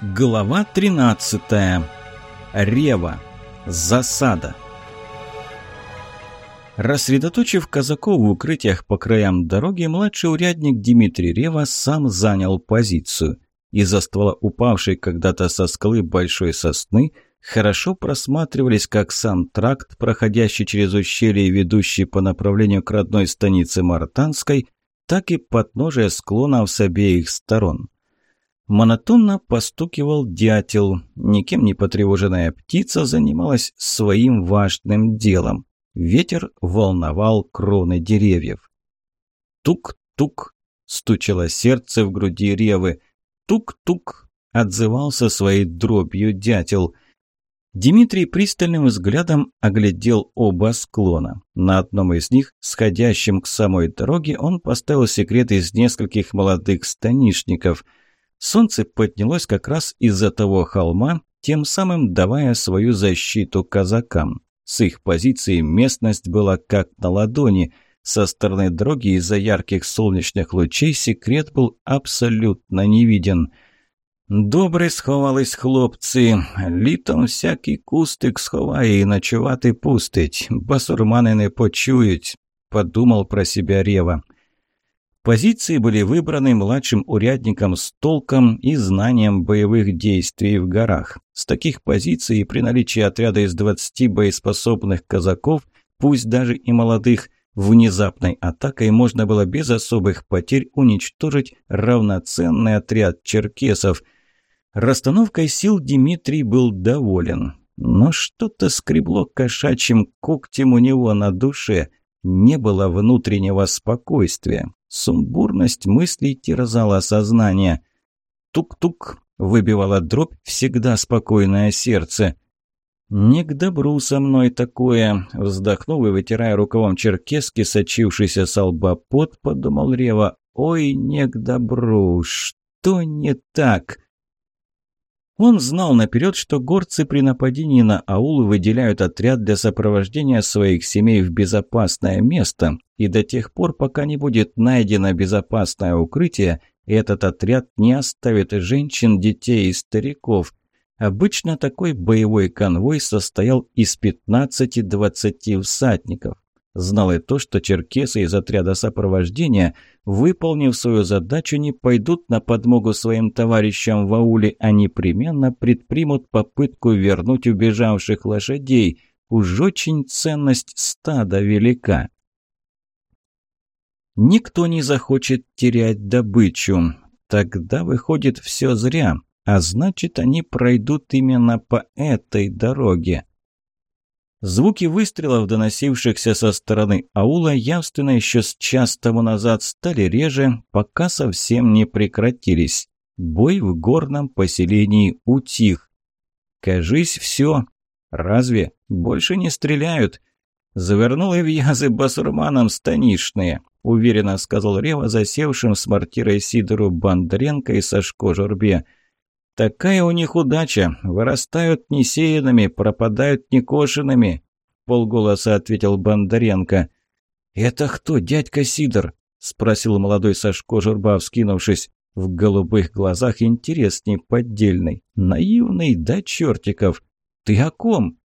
Глава 13. Рева. Засада. Рассредоточив казаков в укрытиях по краям дороги, младший урядник Дмитрий Рева сам занял позицию. Из-за ствола упавшей когда-то со скалы большой сосны хорошо просматривались как сам тракт, проходящий через ущелье ведущий по направлению к родной станице Мартанской, так и подножие склонов с обеих сторон. Монотонно постукивал дятел. Никем не потревоженная птица занималась своим важным делом. Ветер волновал кроны деревьев. Тук-тук стучало сердце в груди ревы. Тук-тук отзывался своей дробью дятел. Дмитрий пристальным взглядом оглядел оба склона. На одном из них, сходящем к самой дороге, он поставил секрет из нескольких молодых станишников – Солнце поднялось как раз из-за того холма, тем самым давая свою защиту казакам. С их позиции местность была как на ладони. Со стороны дороги из-за ярких солнечных лучей секрет был абсолютно не виден. «Добре сховались хлопці, літом всякий кустик сховає і ночувати пустить, басурмани не почують», – подумал про себя Рева. Позиции были выбраны младшим урядником с толком и знанием боевых действий в горах. С таких позиций при наличии отряда из 20 боеспособных казаков, пусть даже и молодых, внезапной атакой можно было без особых потерь уничтожить равноценный отряд черкесов. Расстановкой сил Дмитрий был доволен. Но что-то скребло кошачьим когтем у него на душе. Не было внутреннего спокойствия. Сумбурность мыслей терзала сознание. Тук-тук выбивала дробь всегда спокойное сердце. «Не к добру со мной такое!» Вздохнув и вытирая рукавом черкески, сочившийся с лба пот, подумал Рева. «Ой, не к добру! Что не так?» Он знал наперед, что горцы при нападении на аул выделяют отряд для сопровождения своих семей в безопасное место, и до тех пор, пока не будет найдено безопасное укрытие, этот отряд не оставит женщин, детей и стариков. Обычно такой боевой конвой состоял из 15-20 всадников. Знал и то, что черкесы из отряда сопровождения, выполнив свою задачу, не пойдут на подмогу своим товарищам в ауле, а непременно предпримут попытку вернуть убежавших лошадей. Уж очень ценность стада велика. Никто не захочет терять добычу. Тогда выходит все зря, а значит они пройдут именно по этой дороге. Звуки выстрелов, доносившихся со стороны аула, явственно еще с час тому назад стали реже, пока совсем не прекратились. Бой в горном поселении утих. Кажись, все. Разве? Больше не стреляют. Завернул и вязы басурманам станишные, уверенно сказал Рева засевшим с мортирой Сидору Бондаренко и Сашко Журбе. Такая у них удача. Вырастают несеянными, пропадают некошенными. Полголоса ответил Бондаренко. «Это кто, дядька Сидор?» Спросил молодой Сашко Журба, вскинувшись. В голубых глазах интерес неподдельный. Наивный до чертиков. «Ты о ком?»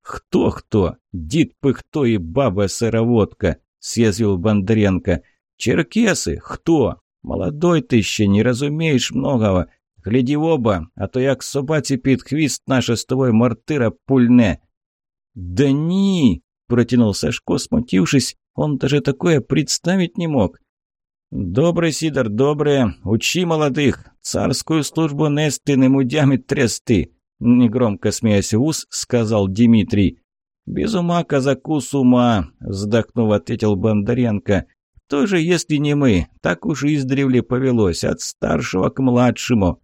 «Кто-кто? Дид Пыхто и баба-сыроводка!» Съязвил Бондаренко. «Черкесы? Кто? Молодой ты еще, не разумеешь многого Гляди в оба, а то як собаці під хвіст наше з тобою мортира пульне». «Да ни!» – протянул Сашко, смутившись. Он даже такое представить не мог. «Добре, Сидор, добре. Учи молодых. Царскую службу нести, не мудями трясти», – негромко смеясь в ус, сказал Дмитрий. «Без ума казаку с ума», – вздохнув, ответил Бондаренко. «Кто же, если не мы? Так уж издревле повелось, от старшего к младшему».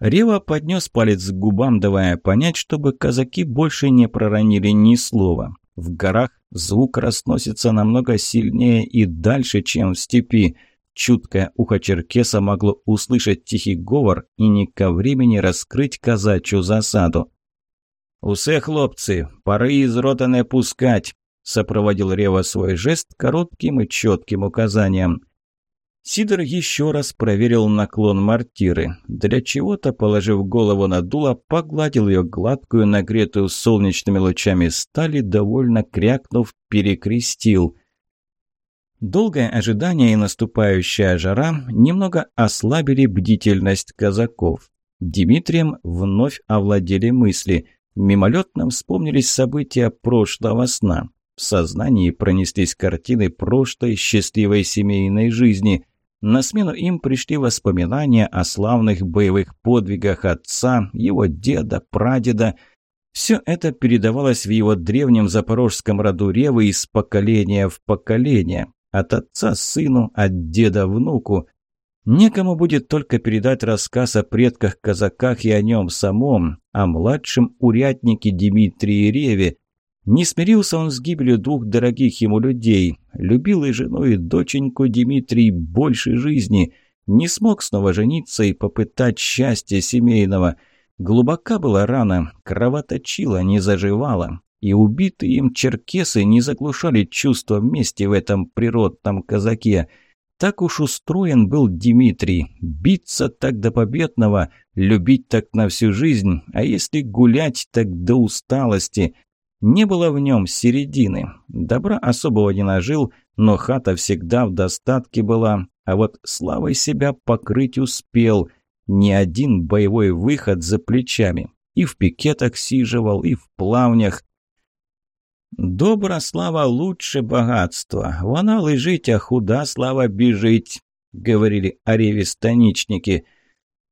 Рева поднес палец к губам, давая понять, чтобы казаки больше не проронили ни слова. В горах звук разносится намного сильнее и дальше, чем в степи. Чуткое ухо черкеса могло услышать тихий говор и не ко времени раскрыть казачью засаду. «Усе, хлопцы, пары из рота не пускать!» – сопроводил Рева свой жест коротким и четким указанием. Сидор еще раз проверил наклон мортиры. Для чего-то, положив голову на дуло, погладил ее гладкую, нагретую солнечными лучами стали, довольно крякнув, перекрестил. Долгое ожидание и наступающая жара немного ослабили бдительность казаков. Дмитрием вновь овладели мысли. Мимолетно вспомнились события прошлого сна. В сознании пронеслись картины прошлой счастливой семейной жизни. На смену им пришли воспоминания о славных боевых подвигах отца, его деда, прадеда. Все это передавалось в его древнем запорожском роду Ревы из поколения в поколение. От отца сыну, от деда внуку. Некому будет только передать рассказ о предках-казаках и о нем самом, о младшем уряднике Дмитрии Реве, не смирился он с гибелью двух дорогих ему людей. Любил и жену, и доченьку Дмитрий больше жизни. Не смог снова жениться и попытать счастья семейного. Глубока была рана, кровоточила, не заживала. И убитые им черкесы не заглушали чувство мести в этом природном казаке. Так уж устроен был Дмитрий. Биться так до победного, любить так на всю жизнь, а если гулять, так до усталости – не было в нем середины. Добра особого не нажил, но хата всегда в достатке была, а вот славой себя покрыть успел. Ни один боевой выход за плечами. И в пикетах сиживал, и в плавнях. «Добра слава лучше богатства. Вона лежить, а худа слава бежить», — говорили ореве-станичники —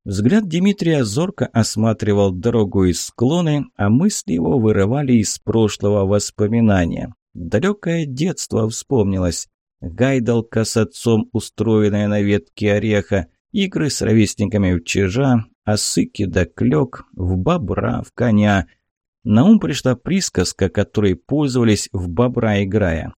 Взгляд Дмитрия зорко осматривал дорогу и склоны, а мысли его вырывали из прошлого воспоминания. Далекое детство вспомнилось. Гайдалка с отцом, устроенная на ветке ореха, игры с ровесниками в чижа, осыки да клёк, в бобра, в коня. На ум пришла присказка, которой пользовались в бобра играя.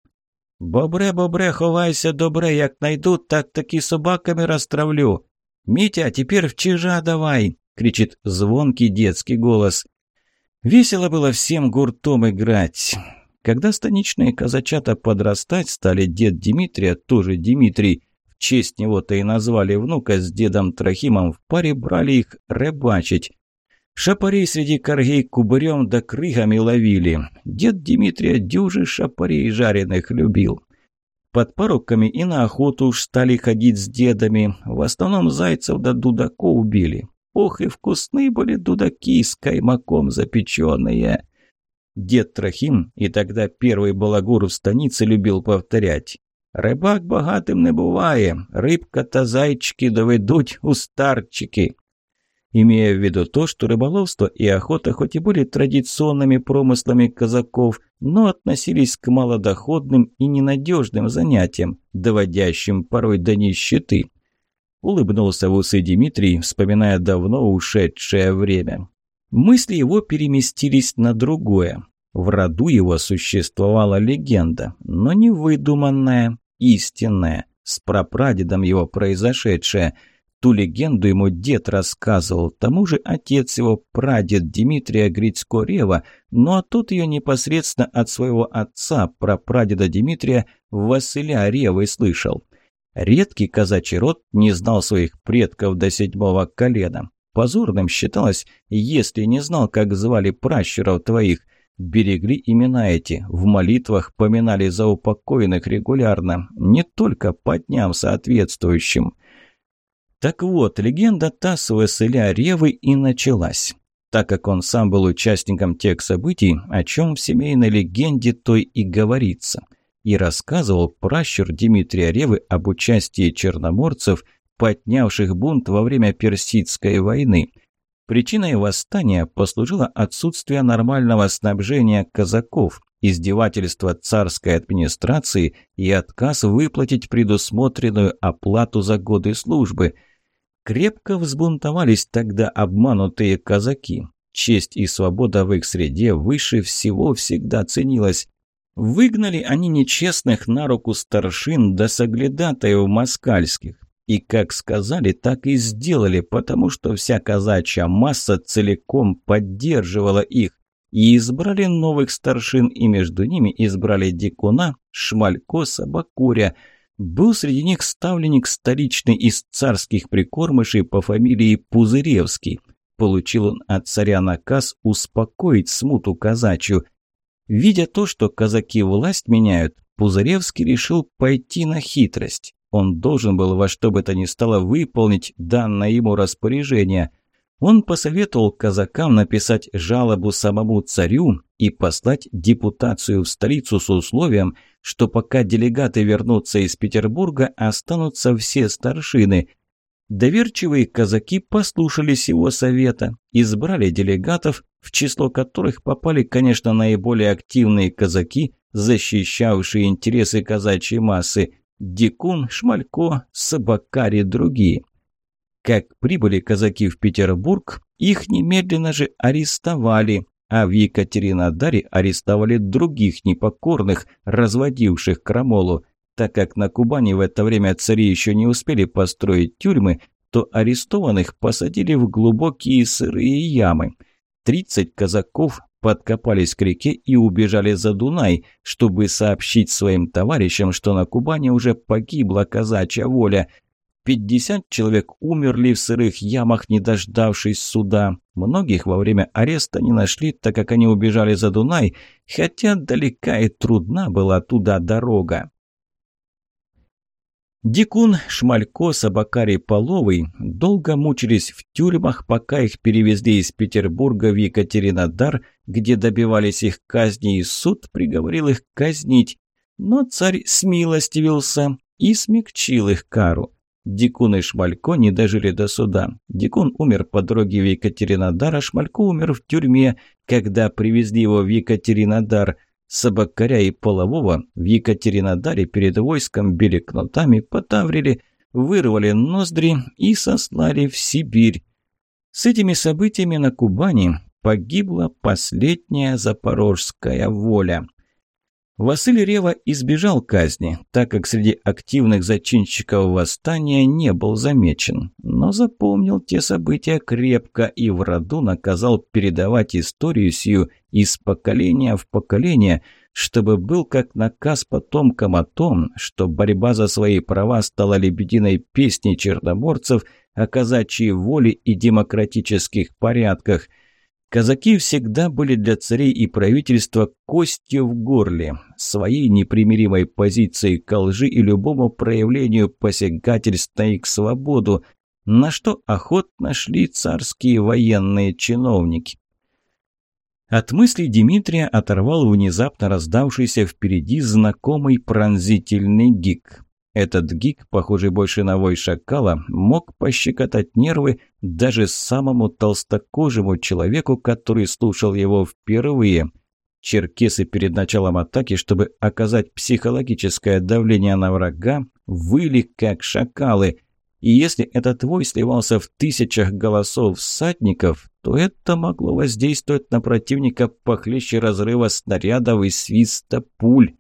«Бобре, бобре, ховайся добре, як найду, так таки собаками растравлю». «Митя, теперь в чижа давай!» — кричит звонкий детский голос. Весело было всем гуртом играть. Когда станичные казачата подрастать стали, дед Дмитрия, тоже Дмитрий, в честь него-то и назвали внука с дедом Трохимом, в паре брали их рыбачить. Шапарей среди коргей кубырем да крыгами ловили. Дед Дмитрия дюжи шапарей жареных любил. Под пороками и на охоту уж стали ходить с дедами. В основном зайцев да дудаков убили. Ох, и вкусные были дудаки с каймаком запеченные. Дед Трохим, и тогда первый балагур в станице любил повторять. «Рибак богатим не буває, рибка та зайчики доведуть у старчики» имея в виду то, что рыболовство и охота хоть и были традиционными промыслами казаков, но относились к малодоходным и ненадежным занятиям, доводящим порой до нищеты. Улыбнулся в усы Дмитрий, вспоминая давно ушедшее время. Мысли его переместились на другое. В роду его существовала легенда, но не выдуманная, истинная, с прапрадедом его произошедшая – Ту легенду ему дед рассказывал, тому же отец его, прадед Дмитрия Грицко-Рева, ну а тот ее непосредственно от своего отца, прапрадеда Дмитрия, Василя Ревы слышал. Редкий казачий род не знал своих предков до седьмого колена. Позорным считалось, если не знал, как звали пращуров твоих. Берегли имена эти, в молитвах поминали за упокоенных регулярно, не только по дням соответствующим – так вот, легенда та с Василя Ревы и началась. Так как он сам был участником тех событий, о чем в семейной легенде той и говорится. И рассказывал пращур Дмитрия Ревы об участии черноморцев, поднявших бунт во время Персидской войны. Причиной восстания послужило отсутствие нормального снабжения казаков, издевательство царской администрации и отказ выплатить предусмотренную оплату за годы службы – Крепко взбунтовались тогда обманутые казаки. Честь и свобода в их среде выше всего всегда ценилась. Выгнали они нечестных на руку старшин до соглядатаев москальских. И как сказали, так и сделали, потому что вся казачья масса целиком поддерживала их. И избрали новых старшин, и между ними избрали Дикуна, Шмалько, Собакуря – Был среди них ставленник столичный из царских прикормышей по фамилии Пузыревский. Получил он от царя наказ успокоить смуту казачью. Видя то, что казаки власть меняют, Пузыревский решил пойти на хитрость. Он должен был во что бы то ни стало выполнить данное ему распоряжение. Он посоветовал казакам написать жалобу самому царю и послать депутацию в столицу с условием, что пока делегаты вернутся из Петербурга, останутся все старшины. Доверчивые казаки послушались его совета, избрали делегатов, в число которых попали, конечно, наиболее активные казаки, защищавшие интересы казачьей массы – Дикун, Шмалько, Собакари, другие. Как прибыли казаки в Петербург, их немедленно же арестовали, а в Екатеринодаре арестовали других непокорных, разводивших крамолу. Так как на Кубани в это время цари еще не успели построить тюрьмы, то арестованных посадили в глубокие сырые ямы. Тридцать казаков подкопались к реке и убежали за Дунай, чтобы сообщить своим товарищам, что на Кубани уже погибла казачья воля – 50 человек умерли в сырых ямах, не дождавшись суда. Многих во время ареста не нашли, так как они убежали за Дунай, хотя далека и трудна была туда дорога. Дикун, Шмалько, Собакарий Половый долго мучились в тюрьмах, пока их перевезли из Петербурга в Екатеринодар, где добивались их казни, и суд приговорил их казнить. Но царь смилостивился и смягчил их кару. Дикун и Шмалько не дожили до суда. Дикун умер по дороге в Екатеринодар, а Шмалько умер в тюрьме, когда привезли его в Екатеринодар. Собакаря и Полового в Екатеринодаре перед войском били кнутами, потаврили, вырвали ноздри и сослали в Сибирь. С этими событиями на Кубани погибла последняя запорожская воля. Василий Рева избежал казни, так как среди активных зачинщиков восстания не был замечен, но запомнил те события крепко и в роду наказал передавать историю сию из поколения в поколение, чтобы был как наказ потомкам о том, что борьба за свои права стала лебединой песней черноморцев о казачьей воле и демократических порядках – Казаки всегда были для царей и правительства костью в горле, своей непримиримой позицией к лжи и любому проявлению посягательств на их свободу, на что охотно шли царские военные чиновники. От мыслей Дмитрия оторвал внезапно раздавшийся впереди знакомый пронзительный гик. Этот гик, похожий больше на вой шакала, мог пощекотать нервы даже самому толстокожему человеку, который слушал его впервые. Черкесы перед началом атаки, чтобы оказать психологическое давление на врага, выли как шакалы. И если этот вой сливался в тысячах голосов всадников, то это могло воздействовать на противника похлеще разрыва снарядов и свиста пуль.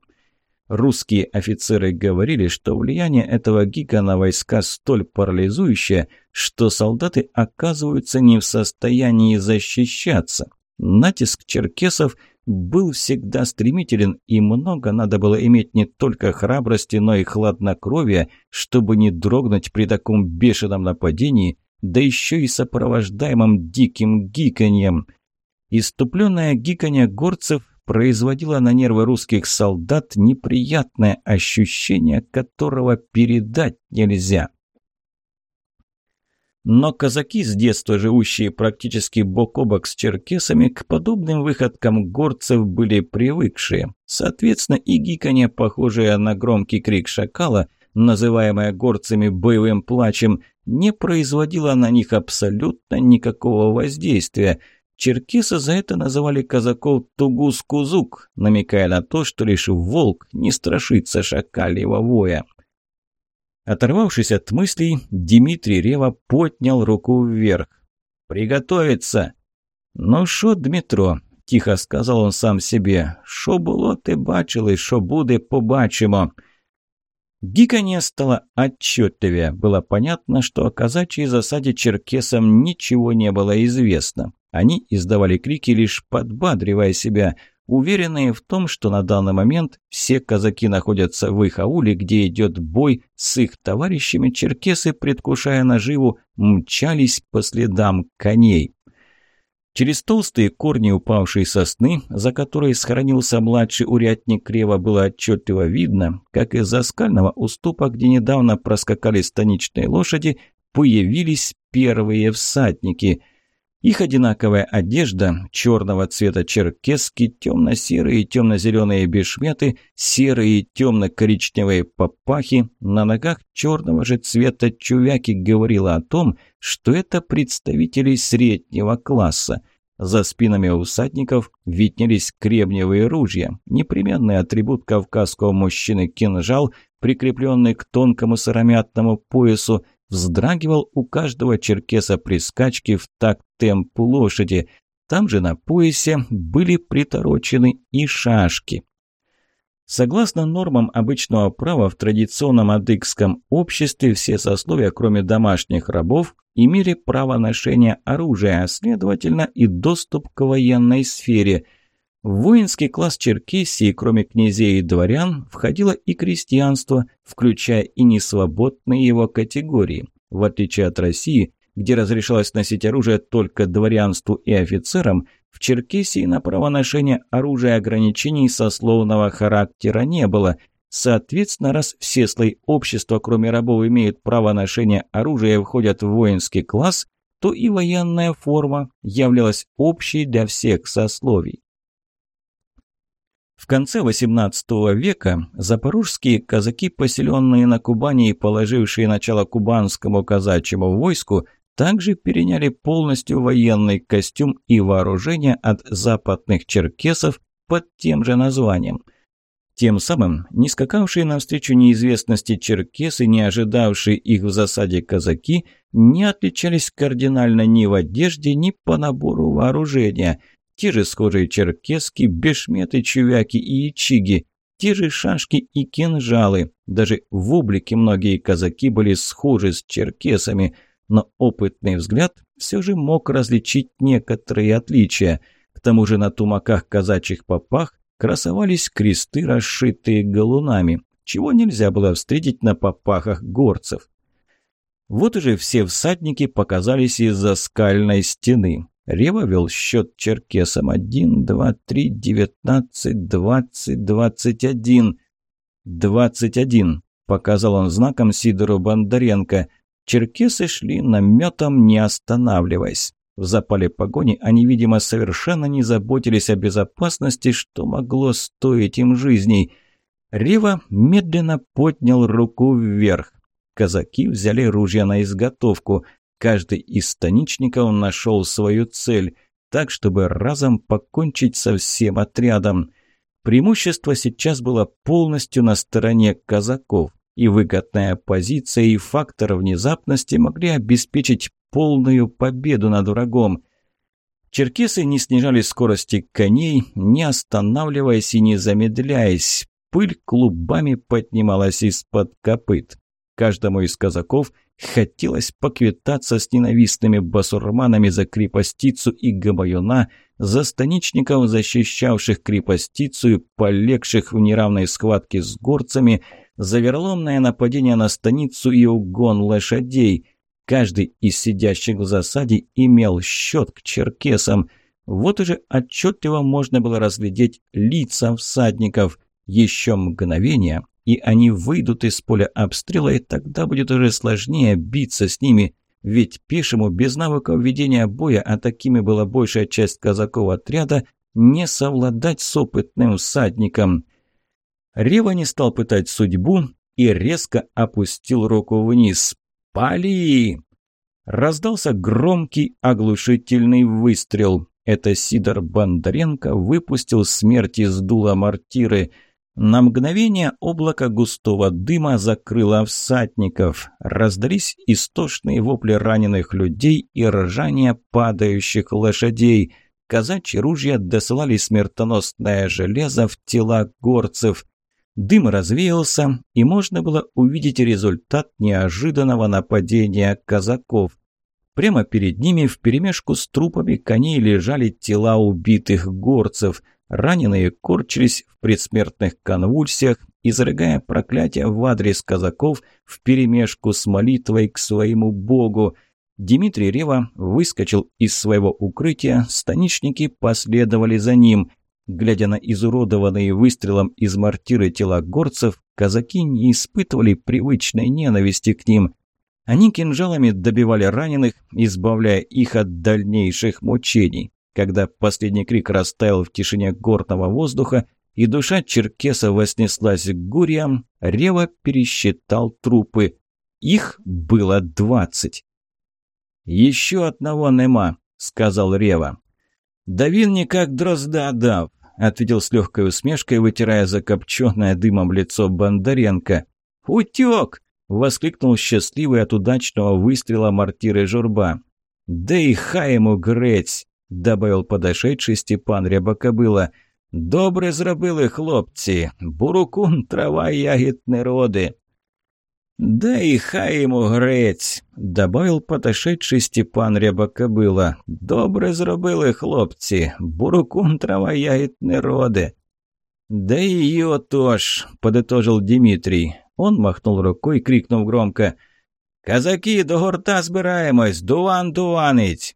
Русские офицеры говорили, что влияние этого гика на войска столь парализующее, что солдаты оказываются не в состоянии защищаться. Натиск черкесов был всегда стремителен, и много надо было иметь не только храбрости, но и хладнокровия, чтобы не дрогнуть при таком бешеном нападении, да еще и сопровождаемом диким гиканьем. Иступленное гиканье горцев производило на нервы русских солдат неприятное ощущение, которого передать нельзя. Но казаки, с детства живущие практически бок о бок с черкесами, к подобным выходкам горцев были привыкшие. Соответственно, и гиканье, похожее на громкий крик шакала, называемое горцами боевым плачем, не производило на них абсолютно никакого воздействия – Черкесы за это называли казаков «тугус-кузук», намекая на то, что лишь волк не страшится шакальего воя. Оторвавшись от мыслей, Дмитрий Рева поднял руку вверх. «Приготовиться!» «Ну шо, Дмитро?» – тихо сказал он сам себе. «Шо було, ти бачили, шо буде, побачимо!» Гиканье стало отчетливее. Было понятно, что о казачьей засаде черкесам ничего не было известно. Они издавали крики, лишь подбадривая себя. уверенные в том, что на данный момент все казаки находятся в их ауле, где идет бой с их товарищами, черкесы, предвкушая наживу, мчались по следам коней. Через толстые корни упавшей сосны, за которой схоронился младший урядник Крева, было отчетливо видно, как из-за скального уступа, где недавно проскакали станичные лошади, появились первые всадники – их одинаковая одежда, черного цвета черкески, темно-серые и темно-зеленые бешметы, серые и темно-коричневые папахи, на ногах черного же цвета чувяки говорила о том, что это представители среднего класса. За спинами усадников виднелись кремниевые ружья, непременный атрибут кавказского мужчины кинжал, прикрепленный к тонкому сыромятному поясу, вздрагивал у каждого черкеса при скачке в такт темпу лошади. Там же на поясе были приторочены и шашки. Согласно нормам обычного права в традиционном адыгском обществе все сословия, кроме домашних рабов, имели право ношения оружия, а следовательно и доступ к военной сфере – в воинский класс Черкесии, кроме князей и дворян, входило и крестьянство, включая и несвободные его категории. В отличие от России, где разрешалось носить оружие только дворянству и офицерам, в Черкесии на право ношения оружия ограничений сословного характера не было. Соответственно, раз все слои общества, кроме рабов, имеют право ношения оружия и входят в воинский класс, то и военная форма являлась общей для всех сословий. В конце XVIII века запорожские казаки, поселенные на Кубани и положившие начало кубанскому казачьему войску, также переняли полностью военный костюм и вооружение от западных черкесов под тем же названием. Тем самым не скакавшие навстречу неизвестности черкесы, не ожидавшие их в засаде казаки, не отличались кардинально ни в одежде, ни по набору вооружения – те же схожие черкески, бешметы, чувяки и ячиги, те же шашки и кинжалы. Даже в облике многие казаки были схожи с черкесами, но опытный взгляд все же мог различить некоторые отличия. К тому же на тумаках казачьих попах красовались кресты, расшитые галунами, чего нельзя было встретить на попахах горцев. Вот уже все всадники показались из-за скальной стены. Рева вел счет черкесам. Один, два, три, девятнадцать, двадцать, двадцать один. Двадцать один, показал он знаком Сидору Бондаренко. Черкесы шли наметом, не останавливаясь. В запале погони они, видимо, совершенно не заботились о безопасности, что могло стоить им жизней. Рева медленно поднял руку вверх. Казаки взяли ружья на изготовку – Каждый из станичников нашел свою цель, так, чтобы разом покончить со всем отрядом. Преимущество сейчас было полностью на стороне казаков, и выгодная позиция и фактор внезапности могли обеспечить полную победу над врагом. Черкесы не снижали скорости коней, не останавливаясь и не замедляясь. Пыль клубами поднималась из-под копыт. Каждому из казаков – Хотелось поквитаться с ненавистными басурманами за крепостицу и габаюна, за станичников, защищавших крепостицу и полегших в неравной схватке с горцами, за верломное нападение на станицу и угон лошадей. Каждый из сидящих в засаде имел счет к черкесам. Вот уже отчетливо можно было разглядеть лица всадников. Еще мгновение, и они выйдут из поля обстрела, и тогда будет уже сложнее биться с ними, ведь пешему без навыков ведения боя, а такими была большая часть казаков отряда, не совладать с опытным всадником. Рева не стал пытать судьбу и резко опустил руку вниз. «Пали!» Раздался громкий оглушительный выстрел. Это Сидор Бондаренко выпустил смерть из дула мортиры – на мгновение облако густого дыма закрыло всадников. Раздались истошные вопли раненых людей и ржание падающих лошадей. Казачьи ружья досылали смертоносное железо в тела горцев. Дым развеялся, и можно было увидеть результат неожиданного нападения казаков. Прямо перед ними вперемешку с трупами коней лежали тела убитых горцев – Раненые корчились в предсмертных конвульсиях, изрыгая проклятия в адрес казаков вперемешку с молитвой к своему богу. Дмитрий Рева выскочил из своего укрытия, станичники последовали за ним. Глядя на изуродованные выстрелом из мортиры тела горцев, казаки не испытывали привычной ненависти к ним. Они кинжалами добивали раненых, избавляя их от дальнейших мучений. Когда последний крик растаял в тишине горного воздуха, и душа черкеса вознеслась к гурьям, Рева пересчитал трупы. Их было двадцать. «Еще одного нема», — сказал Рева. «Да він никак дрозда дав», — ответил с легкой усмешкой, вытирая закопченное дымом лицо Бондаренко. «Утек!» — воскликнул счастливый от удачного выстрела мортиры журба. «Да и хай ему грець!» – добавил подошедший Степан Рябокобыла. «Добре зробили хлопці, бурукун, трава, ягід не роди». «Да и хай ему грець», – добавил подошедший Степан Рябокобыла. «Добре зробили хлопці, бурукун, трава, ягід не роди». «Да и ее тоже», – подытожил Дмитрий. Он махнул рукой, крикнув громко. «Казаки, до гурта збираємось! Дуван дуванить!»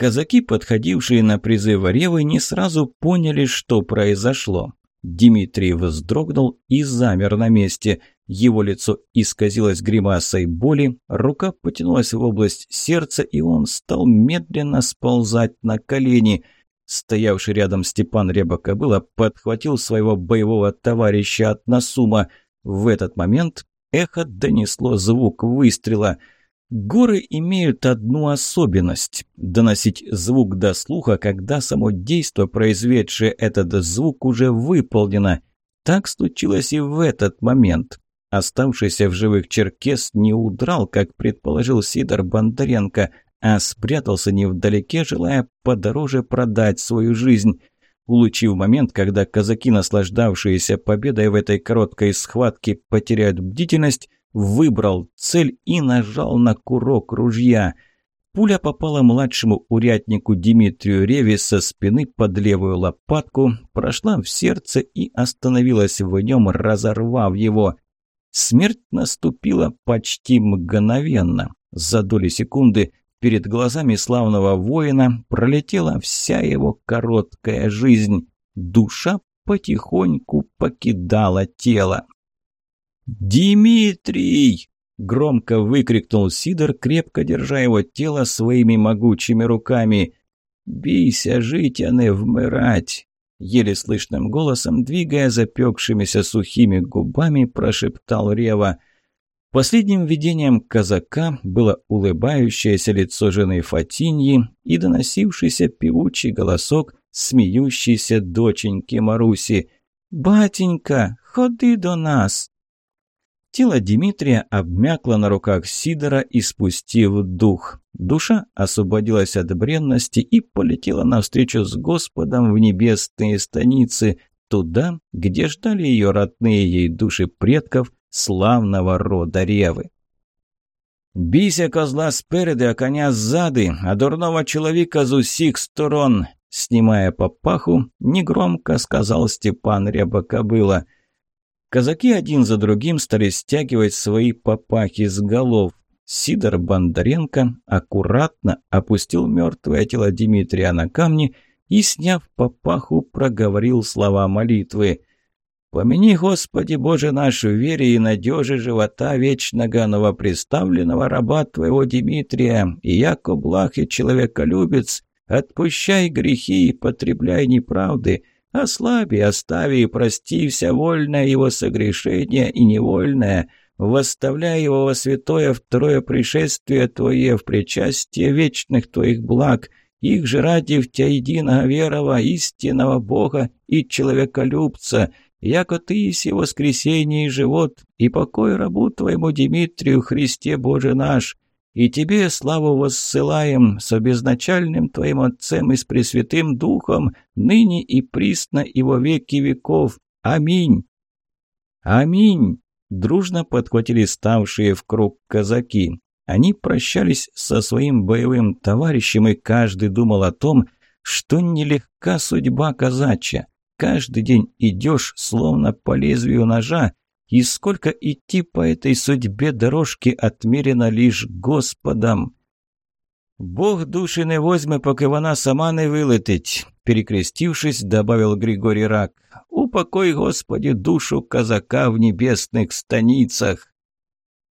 Казаки, подходившие на призыв Ревы, не сразу поняли, что произошло. Дмитрий вздрогнул и замер на месте. Его лицо исказилось гримасой боли, рука потянулась в область сердца, и он стал медленно сползать на колени. Стоявший рядом Степан Рябокобыла подхватил своего боевого товарища от Насума. В этот момент эхо донесло звук выстрела – Горы имеют одну особенность – доносить звук до слуха, когда само действо, произведшее этот звук, уже выполнено. Так случилось и в этот момент. Оставшийся в живых черкес не удрал, как предположил Сидор Бондаренко, а спрятался невдалеке, желая подороже продать свою жизнь. Улучив момент, когда казаки, наслаждавшиеся победой в этой короткой схватке, потеряют бдительность, выбрал цель и нажал на курок ружья. Пуля попала младшему уряднику Дмитрию Реве со спины под левую лопатку, прошла в сердце и остановилась в нем, разорвав его. Смерть наступила почти мгновенно. За доли секунды перед глазами славного воина пролетела вся его короткая жизнь. Душа потихоньку покидала тело. «Димитрий!» – громко выкрикнул Сидор, крепко держа его тело своими могучими руками. «Бейся жить, а не вмирать!» Еле слышным голосом, двигая запекшимися сухими губами, прошептал Рева. Последним видением казака было улыбающееся лицо жены Фатиньи и доносившийся певучий голосок смеющейся доченьки Маруси. «Батенька, ходи до нас!» Тело Дмитрия обмякло на руках Сидора, испустив дух. Душа освободилась от бренности и полетела навстречу с Господом в небесные станицы, туда, где ждали ее родные ей души предков славного рода Ревы. «Бійся козла спереди, а коня сзади, а дурного человека з усіх сторон!» Снимая папаху, негромко сказал Степан Рябокобыла – Казаки один за другим стали стягивать свои папахи с голов. Сидор Бондаренко аккуратно опустил мертвое тело Дмитрия на камни и, сняв папаху, проговорил слова молитвы. «Помяни, Господи Боже наш, в вере и надежи живота вечного новоприставленного раба Твоего Дмитрия, и яко благ и человеколюбец, отпущай грехи и потребляй неправды, Ослаби, остави и прости вся вольное его согрешение и невольное, восставляй его во святое второе пришествие Твое в причастие вечных Твоих благ, их же ради в Тя единого верова, истинного Бога и человеколюбца, яко Ты еси воскресение и живот, и покой рабу Твоему Дмитрию, Христе Боже наш, и Тебе славу воссылаем с обезначальным Твоим Отцем и с Пресвятым Духом, ныне и присно и во веки веков. Аминь!» «Аминь!» – дружно подхватили ставшие в круг казаки. Они прощались со своим боевым товарищем, и каждый думал о том, что нелегка судьба казачья. Каждый день идешь, словно по лезвию ножа, и сколько идти по этой судьбе дорожки отмерено лишь Господом. «Бог души не возьме, поки вона сама не вилетить», – перекрестившись, добавил Григорий Рак. «Упокой, Господи, душу казака в небесных станицах».